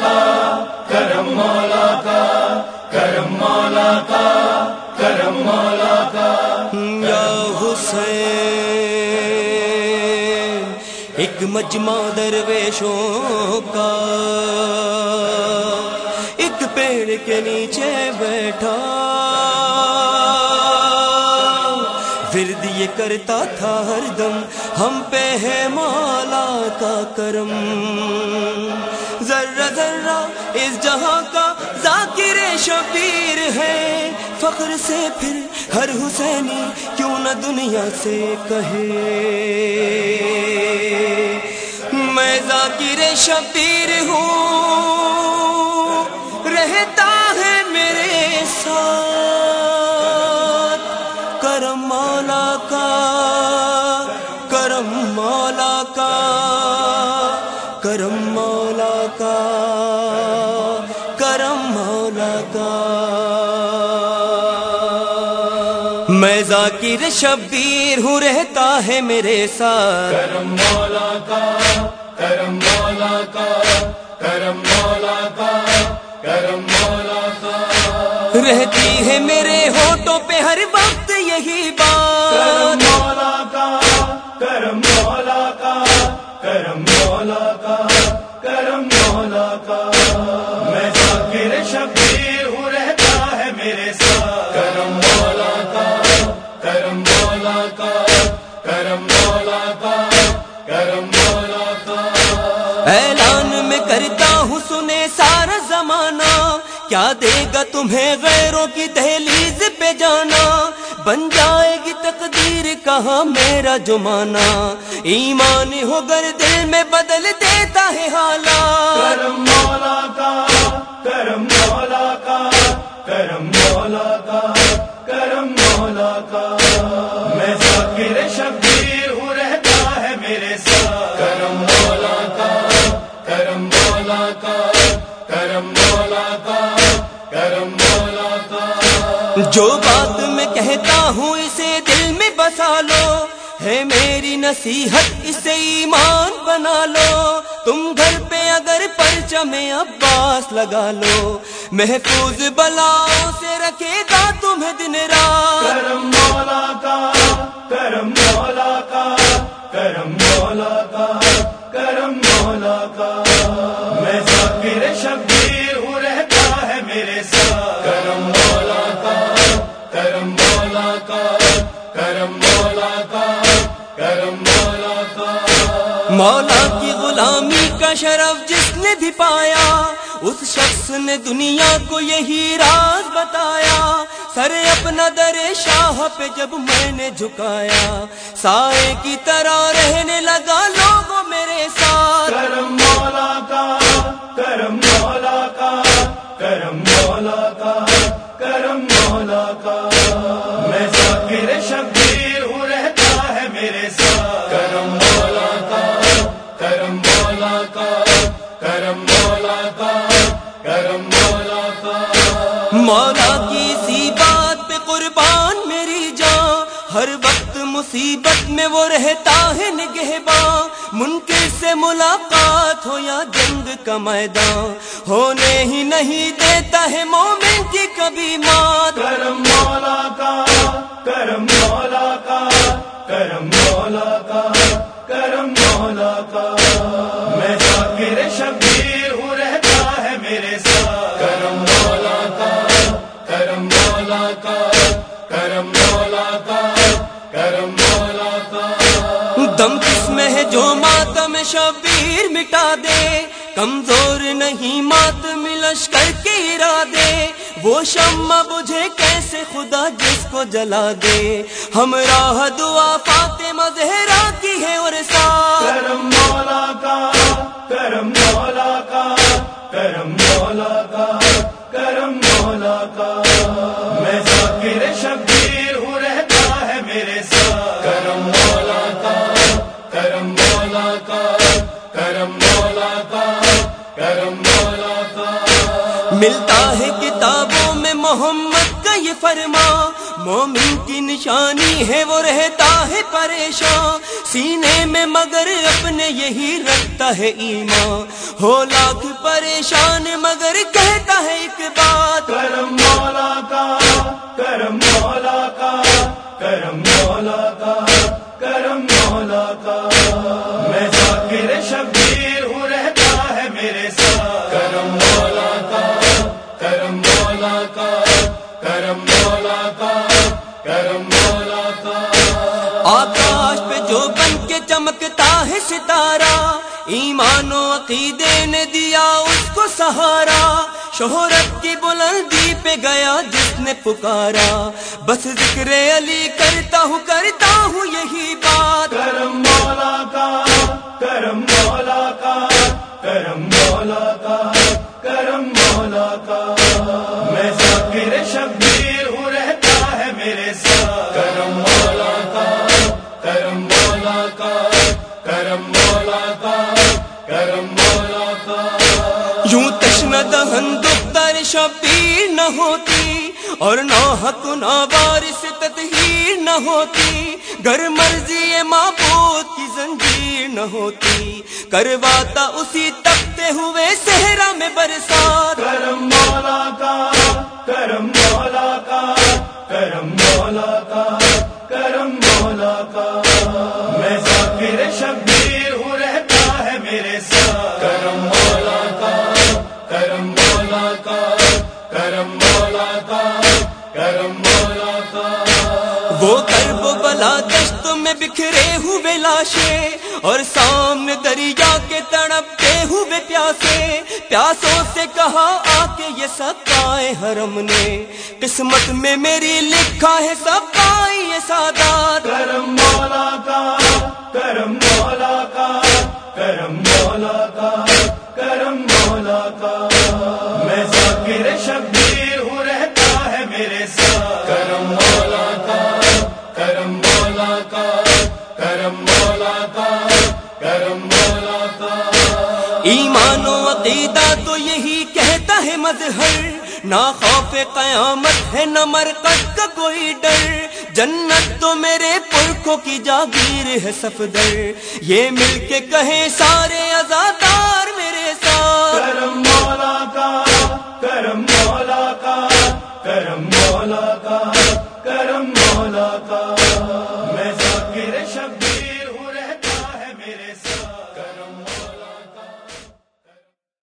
کا کرم مولا کا کرم مولا کا کرم مولا کا یا حسین، ایک مجمع درویشوں کا، ایک پیڑ کے نیچے بیٹھا، ورد یہ کرتا تھا ہر دم ہم پہ ہے مولا کا کرم۔ ذرہ ذرہ اس جہاں کا ذاکر شبیر ہے۔ فخر سے پھر ہر حسینی کیوں نہ دنیا سے کہے۔ میں ذاکر شبیر ہوں۔ کرم مولا کا کرم مولا کا۔ میں ذاکر شبیر ہوں رہتا ہے میرے ساتھ۔ کرم مولا کا کرم مولا کا کرم مولا کا کرم مولا کا۔ رہتی ہے میرے ہوٹوں پہ ہر وقت یہی کرم اعلان میں کرتا ہوں سنے سارا زمانہ۔ کیا دے گا تمہیں غیروں کی دہلیز پہ جانا؟ بن جائے گی تقدیر کہاں میرا جمانا ایمان ہو گر دل میں بدل دیتا ہے حالات کرم مولا کا کرم مولا کا کرم مولا کا جو بات میں کہتا ہوں اسے دل میں بسا لو۔ ہے میری نصیحت اسے ایمان بنا لو۔ تم گھر پہ اگر پرچم عباس لگا لو۔ محفوظ بلاؤں سے رکھے گا تمہیں دن رات۔ کرم مولا کا، کرم مولا کا، کرم مولا کی غلامی کا شرف جس نے بھی پایا اس شخص نے دنیا کو یہی راز بتایا۔ سر اپنا در شاہ پہ جب میں نے جھکایا سائے کی طرح رہنے لگا لوگوں میرے ساتھ۔ کرم مولا کا کرم مولا کا کرم ہر وقت مصیبت میں وہ رہتا ہے نگہباں منکر سے ملاقات ہو یا جنگ کا میدان، ہونے ہی نہیں دیتا ہے مومن کی کبھی مات۔ کرم مولا کا، کرم مولا کا، کرم مولا کا، کرم مولا کا۔ میں ذاکر شبیر ہوں، رہتا ہے میرے ساتھ۔ کرم مولا کا کرم مولا کا، کرم مولا کا، کرم مولا کا۔ دم کس میں ہے جو ماتم شبیر مٹا دے۔ کمزور نہیں ماتم لشکر کے ارادے۔ وہ شمع بجھے کیسے خدا جس کو جلا دے۔ ہم راہ دعا فاطمہ زہرا کی ہے اور ساتھ ہے کتابوں میں محمد کا یہ فرما۔ مومن کی نشانی ہے، وہ رہتا ہے پریشان۔ سینے میں مگر اپنے یہی رکھتا ہے ایمان۔ ہو لاکھ پریشان، مگر کہتا ہے ایک بات۔ کرم مولا کا، کرم مولا کرم آکاش پہ جو بن کے چمکتا ہے ستارہ ایمان و عقیدے نے دیا اس کو سہارا۔ شہرت کی بلندی پہ گیا جس نے پکارا۔ بس ذکر علی کرتا ہوں کرتا ہوں یہی بات۔ کرم مولا کا کرم مولا کا کرم مولا کا کرم مولا کا میں ذاکر شبیر ہوتی اور نہ حق نہ بارش تطہیر نہ ہوتی گھر مرضی معبود کی زنجیر نہ ہوتی کرواتا اسی تپتے ہوئے صحرا میں برسات کرم مولا کا کرم وہ کرب بلا دشت میں بکھرے ہوئے لاشے اور سامنے دریا کے تڑپتے ہوئے پیاسے، پیاسوں سے کہا آ کے یہ سب پائے حرم نے۔ قسمت میں میری لکھا ہے سب پائی یہ سادات۔ کرم مولا کا، کرم مولا کا، کرم مولا کا۔ ہے مظہر نہ خوف قیامت ہے، نہ مرکز کا کوئی ڈر۔ جنت تو میرے پرکھوں کی جاگیر ہے صفدر۔ یہ مل کے کہیں سارے ازادار میرے ساتھ۔ کرم مولا کا، کرم